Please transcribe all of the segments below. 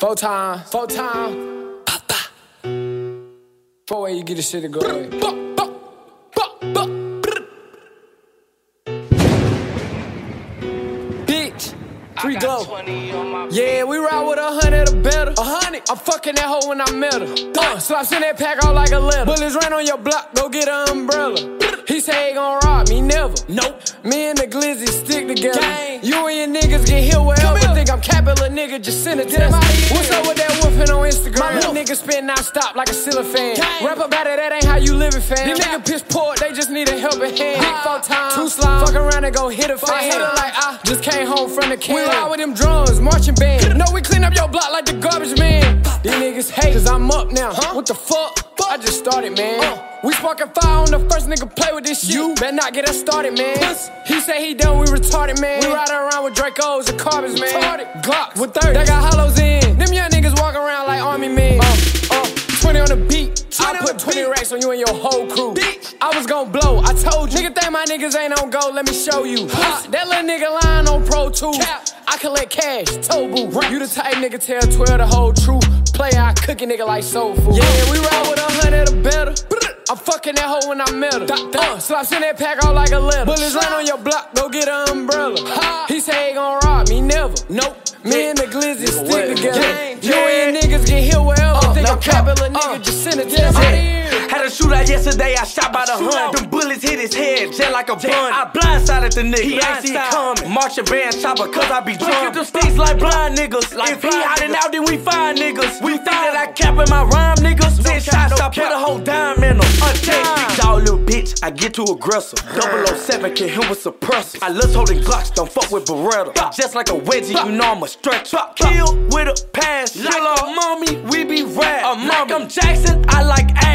Four time, four time. Four way you get the shit to go away. Bitch, free glow. Yeah, we ride with a hundred or better. A hundred. I'm fucking that hoe when I met her. Uh, slaps in that pack out like a letter. Bullets ran on your block, go get an umbrella. Say gon' rob me, never. Nope. Me and the glizzy stick together. Gang. You and your niggas get hit wherever. Think I'm little nigga, just send a text. What's up with that woofing on Instagram? Little nigga spin non-stop like a cellophane. Rap about it, that ain't how you living, fam. These niggas piss poor, they just need a helping hand. Big four times, two slime. Fuck around and go hit a fan. Hit her like I just came home from the camp. We ride with them drums, marching band. No, we clean up your block like the garbage man. These niggas hate, cause I'm up now. What the fuck? I just started, man. We sparking fire on the first nigga play with this shit. You better not get us started, man. He say he done, we retarded, man. We riding around with Dracos and carbons, man. Retarded. Glocks with 30. They got hollows in. Them young niggas walk around like army men. Uh, uh, 20 on the beat. I put 20 racks on you and your whole crew. I was gonna blow, I told you. Nigga think my niggas ain't on go, let me show you. Ha, that little nigga lying on Pro Tools. I collect cash, Tobu. You the type nigga tell 12 the whole truth. Play I cook a nigga like soul food. Yeah, we ride with a hundred or better. I'm fucking that hoe when I met her. Uh, slaps in that pack out like a letter. Bullets ran on your block, go get an umbrella. He say he gon' rob me, never. Nope. Me and the glizzy stick together. You and niggas get hit wherever. Think I'm capping, nigga, just send it to them. Had a shootout yesterday, I shot by the hun. Them bullets hit his head, jet like a bun. I blindsided the nigga, he ain't see it coming. Marching band chopper, cause I be drunk. them sticks like blind niggas. Like if he hiding out, then we find niggas. We think that I capping my rhyme, niggas. Ten shots, I put a whole dime in them. Untamed, dog, little bitch, I get too aggressive. 007 can hit with suppressor. I love holding Glocks, don't fuck with Beretta. Just like a wedgie, you know I'm a stretch. Kill with a pass, like a mommy, we be rad. A like I'm Jackson, I like axe.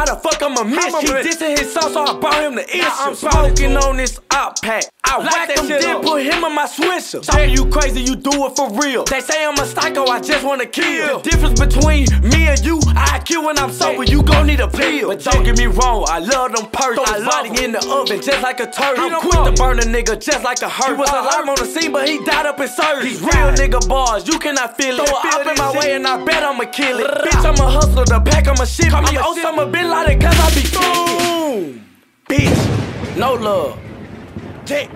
How the fuck I'ma miss? He dissing his sauce, so I brought him the issue. I'm smoking on this op pack. I whack him, then put him in my swisher. Say you crazy, you do it for real. They say I'm a psycho, I just wanna kill. The difference between me and you, I kill when I'm sober, you gon' need a pill. But don't get me wrong, I love them perks. I love in the oven just like a turtle. I'm quick to burn a nigga just like a hurt. He was alive on the scene, but he died up in surgery. These real nigga bars, you cannot feel it. Throw up in my way and I bet I'ma kill it. Bitch, I'm a hustler, the pack, I'm a shit. Call me Osama Bin Laden, cause I be boom. Bitch, no love. Dick.